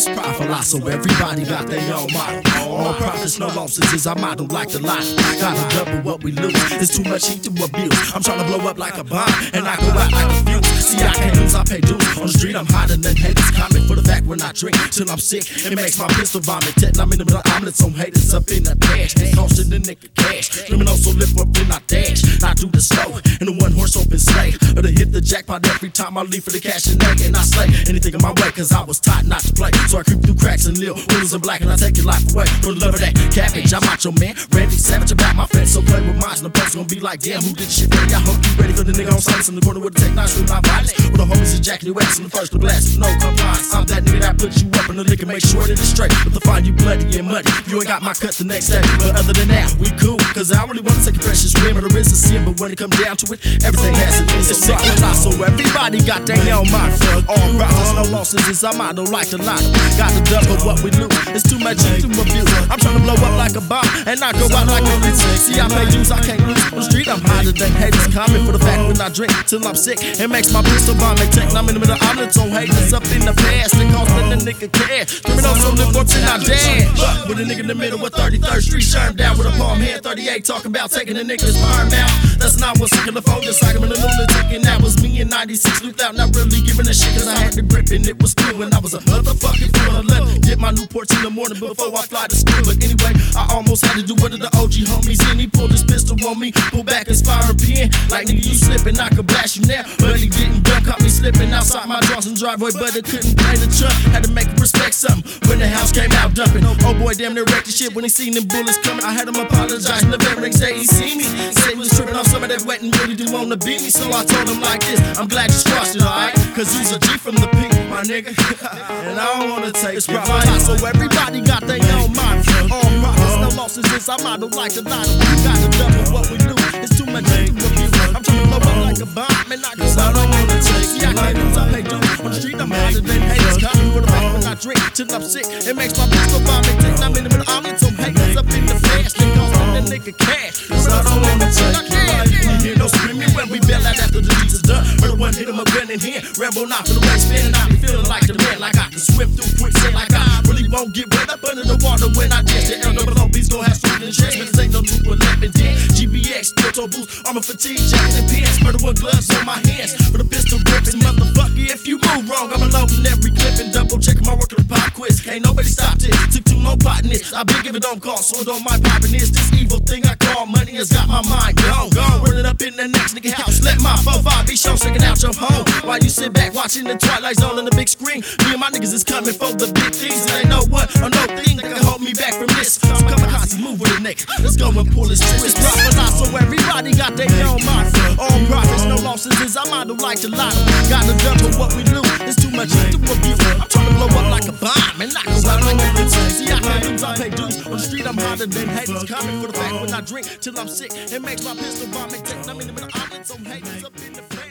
It's profit so everybody got their own model. All profits, no losses is our motto, like the lot. Gotta double what we lose. It's too much heat to abuse. I'm trying to blow up like a bomb, and I go out like a fuse. See, I can't lose, I pay dues. On the street, I'm hotter than haters. Comment for the fact when I drink till I'm sick. It makes my pistol vomit. Tetting, I'm in the middle of omelets on haters up in the dash. They costing the nigga cash. Criminals so live up in I dash. I do the slow, and the horse open sleigh. Or to hit the jackpot every time I leave for the cash and egg. And I slay anything in my way, cause I was taught not to play. So I creep through cracks and live windows in black, and I take your life away. For the love of that cabbage, I'm macho man. Randy Savage about my fence, so play with mine. And the post gonna be like, damn, who did shit me? I hope you ready for the nigga on silence in the corner with the tech nine my violence. With the homies jacking your ass in the first to blast. No compliance. I'm that nigga that put you the liquor, make sure that it's straight. But to find you bloody and muddy, you ain't got my cut the next day. But other than that, we cool. Cause I really wanna take a precious rim or the risk of sin. But when it comes down to it, everything has to be so. So everybody got their own profits, no losses is our motto, like the lotto. Got to double what we lose. It's too much to abuse. I'm trying to blow up like a bomb and not go out like a fuse. See, I pay dues, I can't lose. On the street, I'm hotter than haters. Comment for the fact when I drink till I'm sick. It makes my pistol bomb tech. I'm in the middle of on haters up in the past. It costing the nigga cash. Criminals so live for till I dash. With a nigga in the middle of 33rd Street, sherm down with a palm hand 38, talking about taking a nigga's sperm out. That's not what's in the phone, just like I'm in a lunatic. And that was me in 96, looped out, not really giving a shit, cause I had the grip and it was cool. And I was a motherfucking fool. My in the morning before I fly to school. But anyway, I almost had to do one of the OG homies. And he pulled his pistol on me, pull back his fire pin. Like nigga, you slipping, I could blast you now. But he didn't duck, caught me slipping outside my Johnson driveway, but it couldn't play the truck. Had to make him respect something when the house came out dumping. Oh boy, damn near wrecked the shit when he seen them bullets coming. I had him apologize, the very next day he see me. Said he was tripping off some of that wet and really didn't want to beat me. So I told him like this, I'm glad you squashed it, alright? Cause you's a G from the P, my nigga. and I don't wanna take it's this profit. So everybody got their own mind. All profits, uh-huh. no losses. It's our motto like the lotto. Got to double what we do. It's too much to abuse. I'm trying to blow up like a bomb, and I go out on the take. See, I can't lose, I pay dues. On the street, I'm hotter than haters. Copy for the fact when I drink till I'm sick. It makes my pistol bomb. It takes I'm in the middle. I'm in some haters up in the past. They cost that nigga cash. So I don't wanna take you hear no screaming when we bail out after the deeds is done. Murder one hit him a gun in here. Rambo not can swim through quicksand, like I really won't get wet up under the water when I dance. The L double O B's gon' have and chest. But this ain't no two eleven ten. GBX, steel boots, armor fatigue, and pants. Murder one gloves on my hands. With a pistol gripping, motherfucker. If you move wrong, I'm loading every clip and double checking my work in the pop quiz. Can't nobody stop it, Took too long plotting this. I been giving don't call, so it don't mind popping this. This evil thing I call money has got my mind gone. Gone. Running up in the next nigga house. Let my 4-5 be show checking out your home. While you sit back watching the Twilight Zone on the big screen. Me and my niggas is coming for the big things. And they know what or no thing that can hold me back from this. So on, move with a nigga. Let's go and pull this twist. It's profit lot, so everybody got their own motto. All profits, no losses. Is our motto like the lotto. Got to double what we lose. It's too much to abuse. I'm trying to blow up like a bomb and knock out like a See, I can't lose, I pay dues. On the street, I'm hotter than haters. Coming for the fact when I drink till I'm sick. It makes my pistol bomb. It takes, I'm in the middle of omelets on haters up in the face.